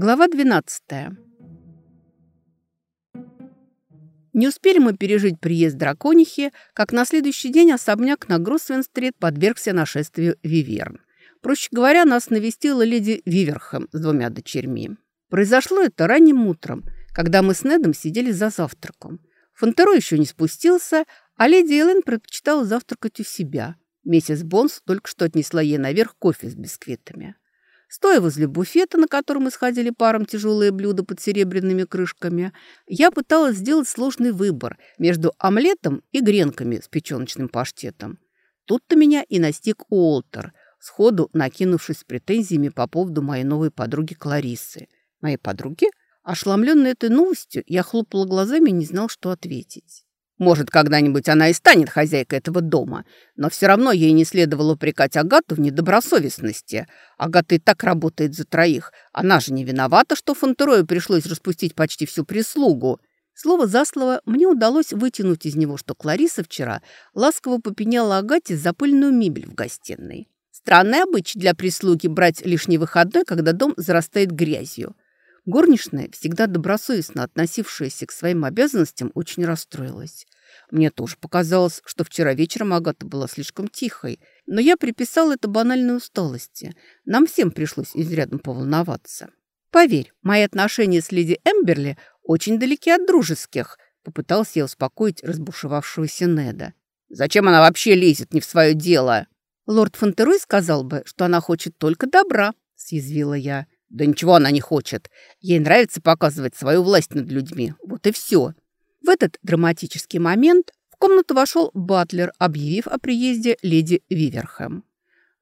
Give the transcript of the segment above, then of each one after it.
Глава 12. Не успели мы пережить приезд драконихи, как на следующий день особняк на Гроссвен-стрит подвергся нашествию Виверн. Проще говоря, нас навестила леди Виверхэм с двумя дочерьми. Произошло это ранним утром, когда мы с Недом сидели за завтраком. Фонтеро еще не спустился, а леди Эллен предпочитала завтракать у себя. Миссис Бонс только что отнесла ей наверх кофе с бисквитами. Стоя возле буфета, на котором исходили паром тяжелые блюда под серебряными крышками, я пыталась сделать сложный выбор между омлетом и гренками с печеночным паштетом. Тут-то меня и настиг Уолтер, сходу накинувшись с претензиями по поводу моей новой подруги Клариссы. Моей подруги? Ошеломленной этой новостью, я хлопала глазами и не знал, что ответить. Может, когда-нибудь она и станет хозяйкой этого дома, но все равно ей не следовало упрекать Агату в недобросовестности. Агата и так работает за троих. Она же не виновата, что Фонтерою пришлось распустить почти всю прислугу. Слово за слово мне удалось вытянуть из него, что Клариса вчера ласково попеняла Агате за пыльную мебель в гостиной. Странный обычай для прислуги брать лишний выходной, когда дом зарастает грязью. Горничная, всегда добросовестно относившаяся к своим обязанностям, очень расстроилась. Мне тоже показалось, что вчера вечером Агата была слишком тихой, но я приписал это банальной усталости. Нам всем пришлось изрядно поволноваться. «Поверь, мои отношения с леди Эмберли очень далеки от дружеских», попытался я успокоить разбушевавшегося Неда. «Зачем она вообще лезет не в свое дело?» «Лорд Фонтерой сказал бы, что она хочет только добра», съязвила я. Да ничего она не хочет. Ей нравится показывать свою власть над людьми. Вот и все. В этот драматический момент в комнату вошел Батлер, объявив о приезде леди Виверхэм.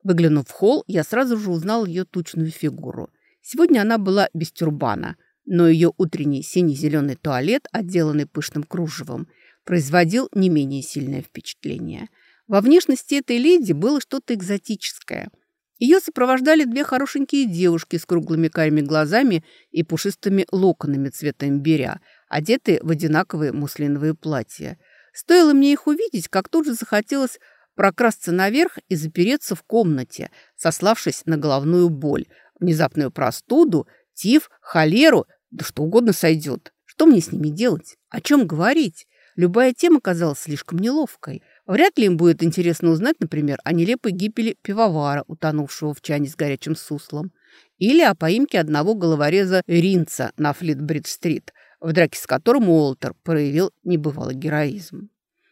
Выглянув в холл, я сразу же узнал ее тучную фигуру. Сегодня она была без тюрбана, но ее утренний синий-зеленый туалет, отделанный пышным кружевом, производил не менее сильное впечатление. Во внешности этой леди было что-то экзотическое – ее сопровождали две хорошенькие девушки с круглыми карими глазами и пушистыми локонами цвета имбиря, одетые в одинаковые муслиновые платья. Стоило мне их увидеть, как тут же захотелось прокрасться наверх и запереться в комнате, сославшись на головную боль, внезапную простуду, тиф, холеру, да что угодно сойдет. Что мне с ними делать? О чем говорить? Любая тема казалась слишком неловкой – Вряд ли им будет интересно узнать, например, о нелепой гибели пивовара, утонувшего в чане с горячим суслом, или о поимке одного головореза Ринца на Флитбридж-стрит, в драке с которым Уолтер проявил небывалый героизм.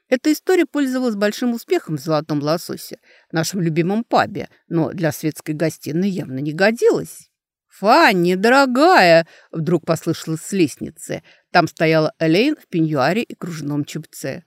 Эта история пользовалась большим успехом в «Золотом лососе», нашем любимом пабе, но для светской гостиной явно не годилась. «Фанни, дорогая!» – вдруг послышалось с лестницы. Там стояла Элейн в пеньюаре и кружевном чепце.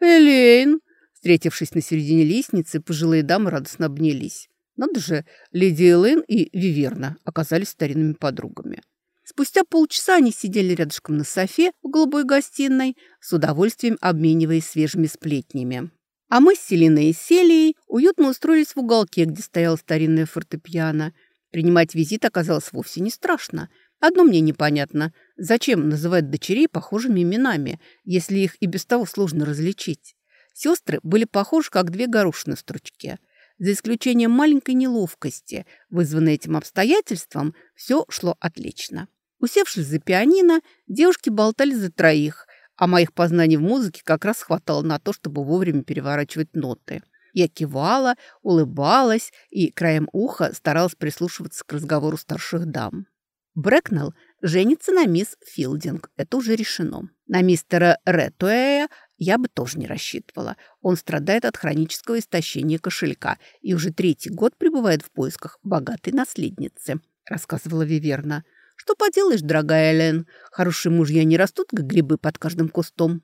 «Элейн!» Встретившись на середине лестницы, пожилые дамы радостно обнялись. Надо же, леди Элэйн и Виверна оказались старинными подругами. Спустя полчаса они сидели рядышком на софе в голубой гостиной, с удовольствием обмениваясь свежими сплетнями. А мы с Селиной и Селией уютно устроились в уголке, где стояла старинная фортепиано. Принимать визит оказалось вовсе не страшно. Одно мне непонятно. Зачем называть дочерей похожими именами, если их и без того сложно различить? Сестры были похожи, как две горошины в стручке. За исключением маленькой неловкости, вызванной этим обстоятельством, все шло отлично. Усевшись за пианино, девушки болтали за троих, а моих познаний в музыке как раз хватало на то, чтобы вовремя переворачивать ноты. Я кивала, улыбалась и краем уха старалась прислушиваться к разговору старших дам. Брэкнелл женится на мисс Филдинг. Это уже решено. На мистера Ретуэя я бы тоже не рассчитывала. Он страдает от хронического истощения кошелька и уже третий год пребывает в поисках богатой наследницы, рассказывала Виверна. Что поделаешь, дорогая Элен, хорошие мужья не растут, как грибы под каждым кустом.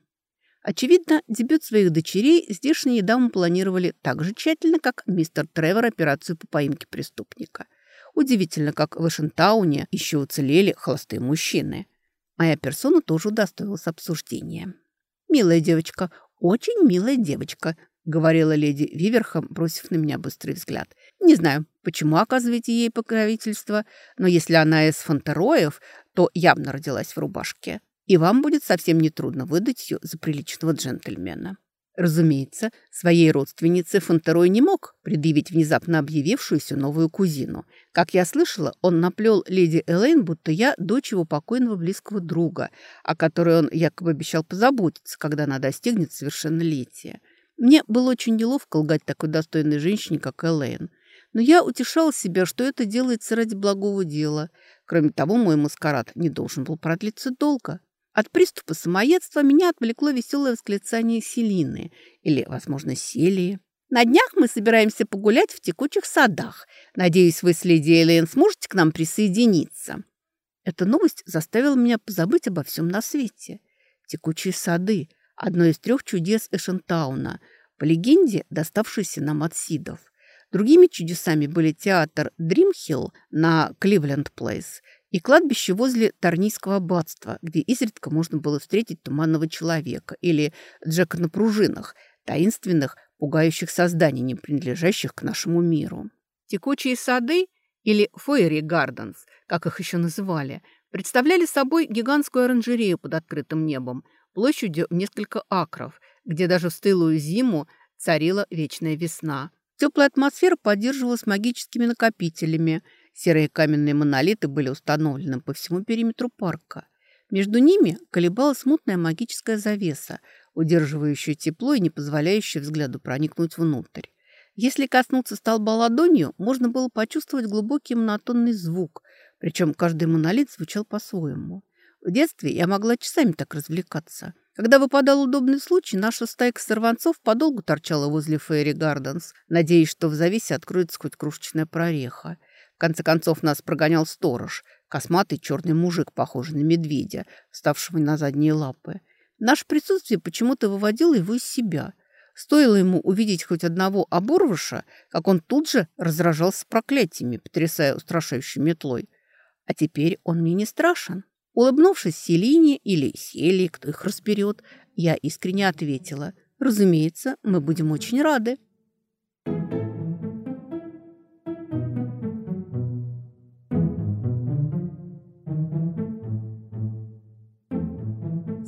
Очевидно, дебют своих дочерей здешние дамы планировали так же тщательно, как мистер Тревор операцию по поимке преступника. Удивительно, как в Эшентауне еще уцелели холостые мужчины. Моя персона тоже удостоилась обсуждения. «Милая девочка, очень милая девочка», — говорила леди Виверхам, бросив на меня быстрый взгляд. «Не знаю, почему оказываете ей покровительство, но если она из фонтероев, то явно родилась в рубашке, и вам будет совсем нетрудно выдать ее за приличного джентльмена. Разумеется, своей родственнице Фонтерой не мог предъявить внезапно объявившуюся новую кузину. Как я слышала, он наплел леди Элейн, будто я дочь его покойного близкого друга, о которой он якобы обещал позаботиться, когда она достигнет совершеннолетия. Мне было очень неловко лгать такой достойной женщине, как Элейн. Но я утешала себя, что это делается ради благого дела. Кроме того, мой маскарад не должен был продлиться долго. От приступа самоедства меня отвлекло веселое восклицание Селины или, возможно, Селии. «На днях мы собираемся погулять в текучих садах. Надеюсь, вы с леди Эйлен сможете к нам присоединиться». Эта новость заставила меня позабыть обо всем на свете. Текучие сады – одно из трех чудес Эшентауна, по легенде, доставшееся нам от Сидов. Другими чудесами были театр Дримхилл на Кливленд-Плейс и кладбище возле Тарнийского аббатства, где изредка можно было встретить туманного человека или Джека на пружинах, таинственных, пугающих созданий, не принадлежащих к нашему миру. Текучие сады или Фойери Гарденс, как их еще называли, представляли собой гигантскую оранжерею под открытым небом, площадью в несколько акров, где даже в стылую зиму царила вечная весна. Теплая атмосфера поддерживалась магическими накопителями – Серые каменные монолиты были установлены по всему периметру парка. Между ними колебалась мутная магическая завеса, удерживающая тепло и не позволяющая взгляду проникнуть внутрь. Если коснуться столба ладонью, можно было почувствовать глубокий монотонный звук, причем каждый монолит звучал по-своему. В детстве я могла часами так развлекаться. Когда выпадал удобный случай, наша стайка сорванцов подолгу торчала возле Фейри Гарденс, надеясь, что в завесе откроется хоть крошечная прореха. В конце концов нас прогонял сторож, косматый черный мужик, похожий на медведя, вставшего на задние лапы. Наше присутствие почему-то выводило его из себя. Стоило ему увидеть хоть одного оборвыша, как он тут же разражался проклятиями, потрясая устрашающей метлой. А теперь он мне не страшен. Улыбнувшись Селине или Селии, кто их разберет, я искренне ответила, «Разумеется, мы будем очень рады».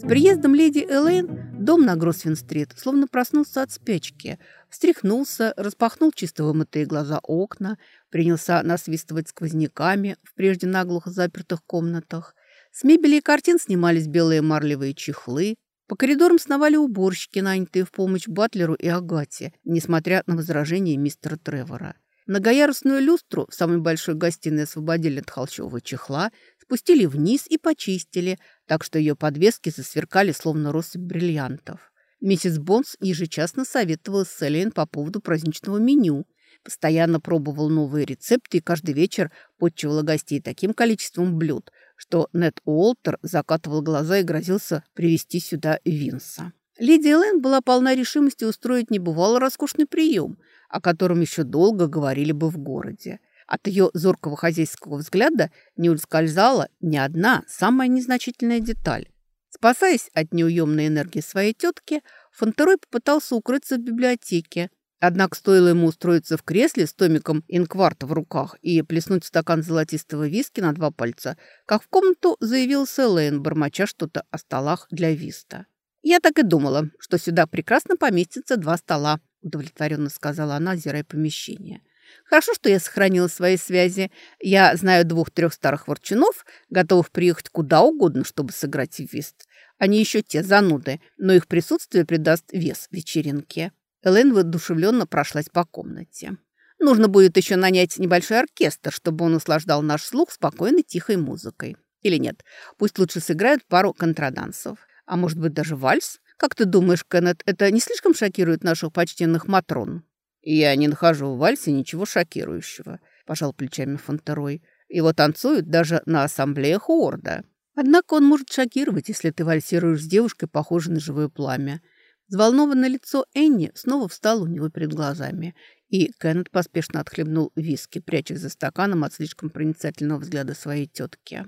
Приездом леди Элейн дом на Гросвин-стрит словно проснулся от спячки, встряхнулся, распахнул чисто вымытые глаза окна, принялся насвистывать сквозняками в прежде наглухо запертых комнатах. С мебели и картин снимались белые марлевые чехлы, по коридорам сновали уборщики, нанятые в помощь Батлеру и Агате, несмотря на возражения мистера Тревора. Многоярусную люстру в самой большой гостиной освободили от холщового чехла, спустили вниз и почистили, так что ее подвески засверкали, словно россыпь бриллиантов. Миссис Бонс ежечасно советовала с Эллен по поводу праздничного меню. Постоянно пробовал новые рецепты и каждый вечер подчивала гостей таким количеством блюд, что Нед Уолтер закатывал глаза и грозился привести сюда Винса. Леди Эллен была полна решимости устроить небывало роскошный прием, о котором еще долго говорили бы в городе. От ее зоркого хозяйского взгляда не ускользала ни одна самая незначительная деталь. Спасаясь от неуемной энергии своей тетки, Фонтерой попытался укрыться в библиотеке. Однако стоило ему устроиться в кресле с томиком инкварта в руках и плеснуть стакан золотистого виски на два пальца, как в комнату заявился Лейн, бормоча что-то о столах для виста. «Я так и думала, что сюда прекрасно поместится два стола», удовлетворенно сказала она, озирая помещение. Хорошо, что я сохранила свои связи. Я знаю двух-трех старых ворчунов, готовых приехать куда угодно, чтобы сыграть в вист. Они еще те зануды, но их присутствие придаст вес вечеринке. Элен воодушевленно прошлась по комнате. Нужно будет еще нанять небольшой оркестр, чтобы он услаждал наш слух спокойной тихой музыкой. Или нет, пусть лучше сыграют пару контрадансов. А может быть даже вальс? Как ты думаешь, Кеннет, это не слишком шокирует наших почтенных матрон? «Я не нахожу в вальсе ничего шокирующего», – пожал плечами Фонтерой. «Его танцуют даже на ассамблеях Уорда. Однако он может шокировать, если ты вальсируешь с девушкой, похожей на живое пламя». Взволнованное лицо Энни снова встало у него перед глазами, и Кеннет поспешно отхлебнул виски, прячась за стаканом от слишком проницательного взгляда своей тетки.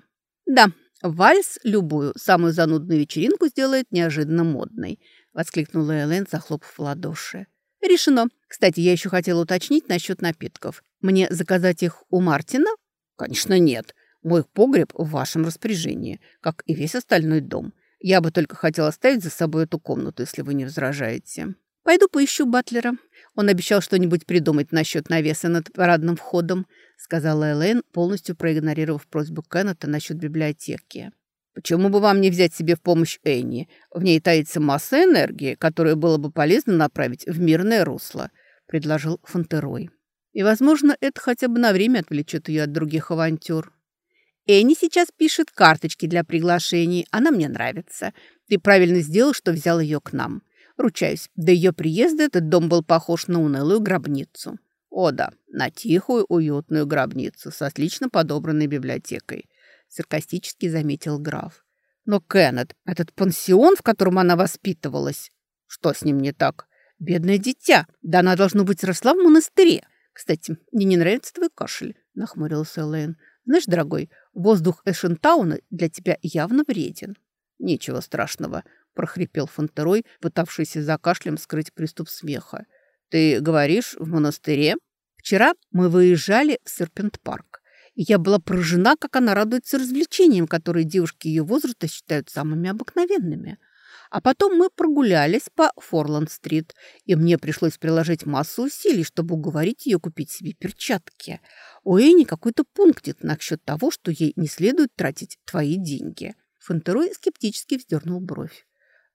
«Да, вальс любую, самую занудную вечеринку сделает неожиданно модной», – воскликнула Элен, захлопав в ладоши. Решено. Кстати, я еще хотела уточнить насчет напитков. Мне заказать их у Мартина? Конечно, нет. Мой погреб в вашем распоряжении, как и весь остальной дом. Я бы только хотела оставить за собой эту комнату, если вы не возражаете. Пойду поищу Батлера. Он обещал что-нибудь придумать насчет навеса над парадным входом, сказала Элэйн, полностью проигнорировав просьбу Кеннета насчет библиотеки. Почему бы вам не взять себе в помощь Энни? В ней таится масса энергии, которую было бы полезно направить в мирное русло, предложил Фонтерой. И, возможно, это хотя бы на время отвлечет ее от других авантюр. Энни сейчас пишет карточки для приглашений. Она мне нравится. Ты правильно сделал, что взял ее к нам. Ручаюсь, до ее приезда этот дом был похож на унылую гробницу. О да, на тихую, уютную гробницу с отлично подобранной библиотекой саркастически заметил граф. Но Кеннет, этот пансион, в котором она воспитывалась, что с ним не так? Бедное дитя, да она, должно быть, росла в монастыре. Кстати, мне не нравится твой кашель, нахмурился Элэйн. Знаешь, дорогой, воздух Эшентауна для тебя явно вреден. Ничего страшного, прохрипел Фонтерой, пытавшийся за кашлем скрыть приступ смеха. Ты говоришь, в монастыре? Вчера мы выезжали в Серпент-парк и я была поражена, как она радуется развлечениям, которые девушки ее возраста считают самыми обыкновенными. А потом мы прогулялись по Форланд-стрит, и мне пришлось приложить массу усилий, чтобы уговорить ее купить себе перчатки. У Эни какой-то пунктик насчет того, что ей не следует тратить твои деньги. Фонтерой скептически вздернул бровь.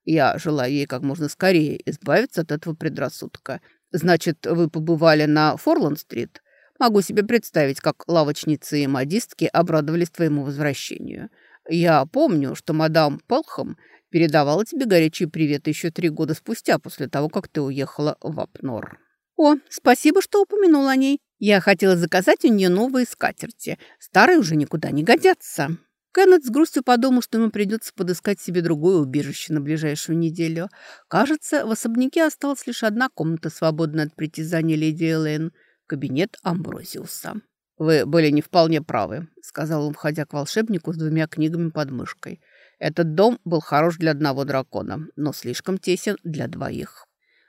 Я желаю ей как можно скорее избавиться от этого предрассудка. Значит, вы побывали на Форланд-стрит? Могу себе представить, как лавочницы и модистки обрадовались твоему возвращению. Я помню, что мадам Полхам передавала тебе горячий привет еще три года спустя, после того, как ты уехала в Апнор. О, спасибо, что упомянул о ней. Я хотела заказать у нее новые скатерти. Старые уже никуда не годятся. Кеннет с грустью подумал, что ему придется подыскать себе другое убежище на ближайшую неделю. Кажется, в особняке осталась лишь одна комната, свободная от притязаний леди Элэйн – кабинет Амброзиуса. «Вы были не вполне правы», — сказал он, входя к волшебнику с двумя книгами под мышкой. «Этот дом был хорош для одного дракона, но слишком тесен для двоих».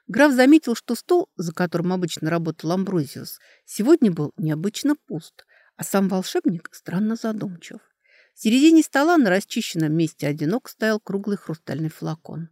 Граф заметил, что стол, за которым обычно работал Амброзиус, сегодня был необычно пуст, а сам волшебник странно задумчив. В середине стола на расчищенном месте одинок стоял круглый хрустальный флакон.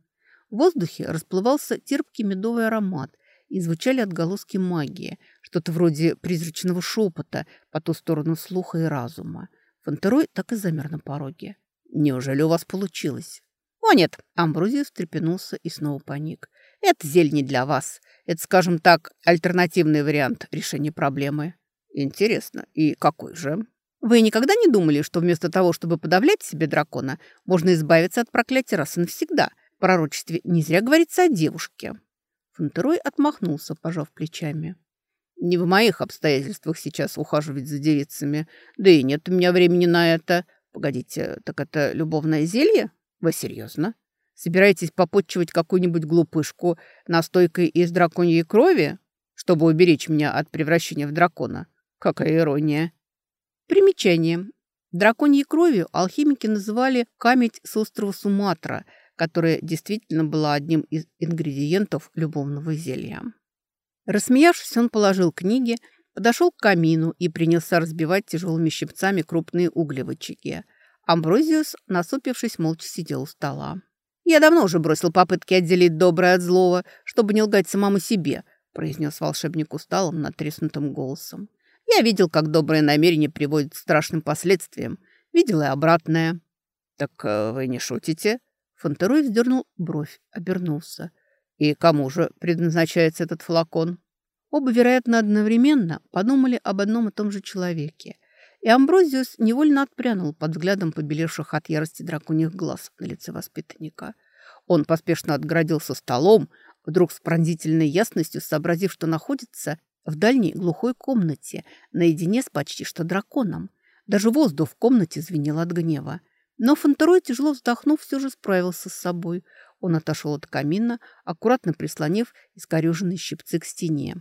В воздухе расплывался терпкий медовый аромат – и звучали отголоски магии, что-то вроде призрачного шепота по ту сторону слуха и разума. Фонтерой так и замер на пороге. «Неужели у вас получилось?» «О, нет!» – Амброзия встрепенулся и снова паник. «Это зель не для вас. Это, скажем так, альтернативный вариант решения проблемы». «Интересно. И какой же?» «Вы никогда не думали, что вместо того, чтобы подавлять себе дракона, можно избавиться от проклятия раз и навсегда? В пророчестве не зря говорится о девушке». Фонтерой отмахнулся, пожав плечами. «Не в моих обстоятельствах сейчас ухаживать за девицами. Да и нет у меня времени на это. Погодите, так это любовное зелье? Вы серьезно? Собираетесь попотчевать какую-нибудь глупышку настойкой из драконьей крови, чтобы уберечь меня от превращения в дракона? Какая ирония!» Примечание. Драконьей кровью алхимики называли камень с острова Суматра – которая действительно была одним из ингредиентов любовного зелья. Рассмеявшись, он положил книги, подошел к камину и принялся разбивать тяжелыми щипцами крупные угли в очаге. Амброзиус, насупившись, молча сидел у стола. «Я давно уже бросил попытки отделить доброе от злого, чтобы не лгать самому себе», произнес волшебник усталым, натреснутым голосом. «Я видел, как добрые намерения приводят к страшным последствиям. Видел и обратное». «Так э, вы не шутите?» Фонтерой вздернул бровь, обернулся. «И кому же предназначается этот флакон?» Оба, вероятно, одновременно подумали об одном и том же человеке. И Амброзиус невольно отпрянул под взглядом побелевших от ярости драконьих глаз на лице воспитанника. Он поспешно отгородился столом, вдруг с пронзительной ясностью сообразив, что находится в дальней глухой комнате, наедине с почти что драконом. Даже воздух в комнате звенел от гнева. Но Фонтерой, тяжело вздохнув, все же справился с собой. Он отошел от камина, аккуратно прислонив искореженные щипцы к стене.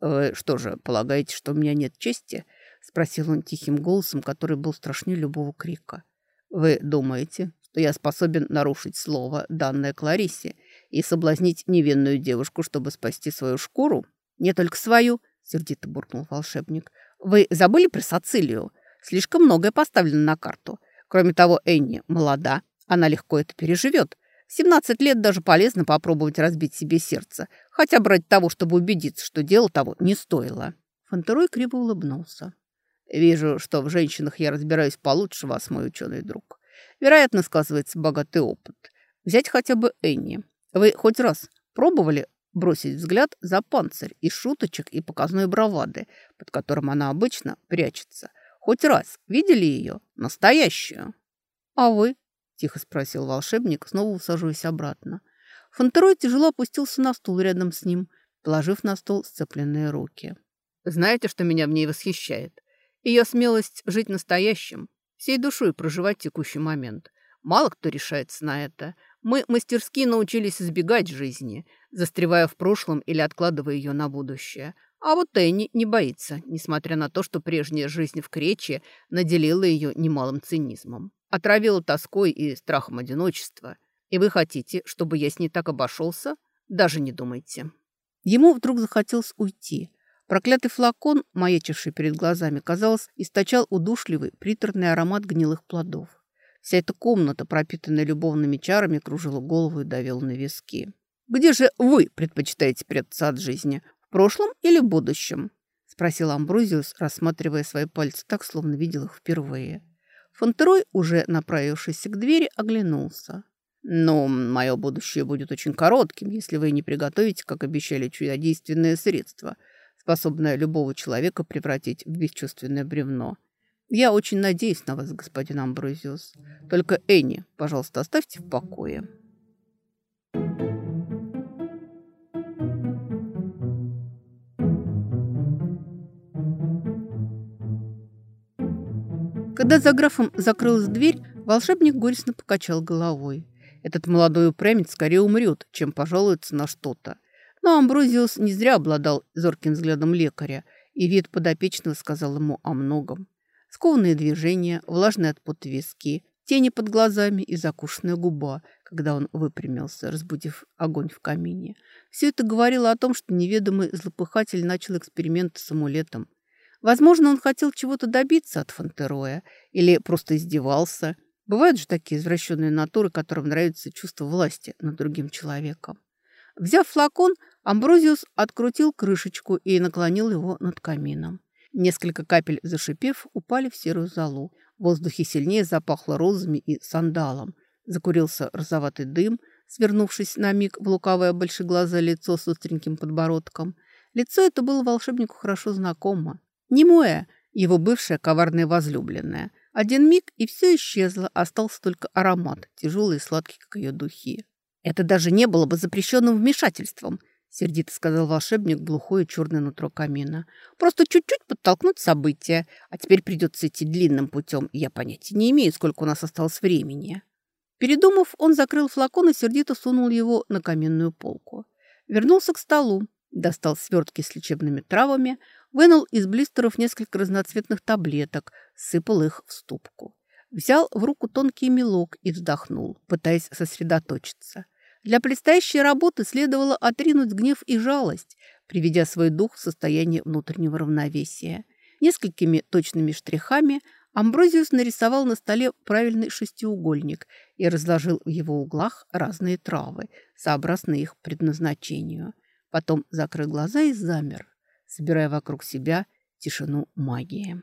«Вы что же, полагаете, что у меня нет чести?» — спросил он тихим голосом, который был страшнее любого крика. «Вы думаете, что я способен нарушить слово, данное Кларисе, и соблазнить невинную девушку, чтобы спасти свою шкуру? Не только свою, сердито буркнул волшебник. Вы забыли про Сацилию? Слишком многое поставлено на карту. Кроме того, Энни молода, она легко это переживет. В 17 лет даже полезно попробовать разбить себе сердце, хотя бы ради того, чтобы убедиться, что дело того не стоило. Фонтерой криво улыбнулся. «Вижу, что в женщинах я разбираюсь получше вас, мой ученый друг. Вероятно, сказывается богатый опыт. Взять хотя бы Энни. Вы хоть раз пробовали бросить взгляд за панцирь из шуточек и показной бравады, под которым она обычно прячется? Хоть раз видели ее? Настоящую?» «А вы?» – тихо спросил волшебник, снова усаживаясь обратно. Фонтерой тяжело опустился на стул рядом с ним, положив на стол сцепленные руки. «Знаете, что меня в ней восхищает? Ее смелость жить настоящим, всей душой проживать текущий момент. Мало кто решается на это. Мы мастерски научились избегать жизни, застревая в прошлом или откладывая ее на будущее. А вот Энни не боится, несмотря на то, что прежняя жизнь в Крече наделила ее немалым цинизмом. Отравила тоской и страхом одиночества. И вы хотите, чтобы я с ней так обошелся? Даже не думайте. Ему вдруг захотелось уйти. Проклятый флакон, маячивший перед глазами, казалось, источал удушливый, приторный аромат гнилых плодов. Вся эта комната, пропитанная любовными чарами, кружила голову и давила на виски. «Где же вы предпочитаете прятаться от жизни? Прошлом или будущем?» – спросил Амбрузиус, рассматривая свои пальцы так, словно видел их впервые. Фонтерой, уже направившийся к двери, оглянулся. «Но мое будущее будет очень коротким, если вы не приготовите, как обещали, чудодейственное средство, способное любого человека превратить в бесчувственное бревно. Я очень надеюсь на вас, господин Амброзиус. Только Энни, пожалуйста, оставьте в покое». Когда за графом закрылась дверь, волшебник горестно покачал головой. Этот молодой упрямец скорее умрет, чем пожалуется на что-то. Но Амброзиус не зря обладал зорким взглядом лекаря, и вид подопечного сказал ему о многом. Скованные движения, влажные от пота виски, тени под глазами и закушенная губа, когда он выпрямился, разбудив огонь в камине. Все это говорило о том, что неведомый злопыхатель начал эксперименты с амулетом, Возможно, он хотел чего-то добиться от Фонтероя или просто издевался. Бывают же такие извращенные натуры, которым нравится чувство власти над другим человеком. Взяв флакон, Амброзиус открутил крышечку и наклонил его над камином. Несколько капель, зашипев, упали в серую золу. В воздухе сильнее запахло розами и сандалом. Закурился розоватый дым, свернувшись на миг в лукавое большеглазое лицо с остреньким подбородком. Лицо это было волшебнику хорошо знакомо. Немоя, его бывшая коварная возлюбленная. Один миг, и все исчезло, остался только аромат, тяжелый и сладкий, как ее духи. «Это даже не было бы запрещенным вмешательством», сердито сказал волшебник глухое черное нутро камина. «Просто чуть-чуть подтолкнуть события, а теперь придется идти длинным путем, я понятия не имею, сколько у нас осталось времени». Передумав, он закрыл флакон и сердито сунул его на каменную полку. Вернулся к столу, достал свертки с лечебными травами, Вынул из блистеров несколько разноцветных таблеток, сыпал их в ступку. Взял в руку тонкий мелок и вздохнул, пытаясь сосредоточиться. Для предстоящей работы следовало отринуть гнев и жалость, приведя свой дух в состояние внутреннего равновесия. Несколькими точными штрихами Амброзиус нарисовал на столе правильный шестиугольник и разложил в его углах разные травы, сообразно их предназначению. Потом закрыл глаза и замер собирая вокруг себя тишину магии.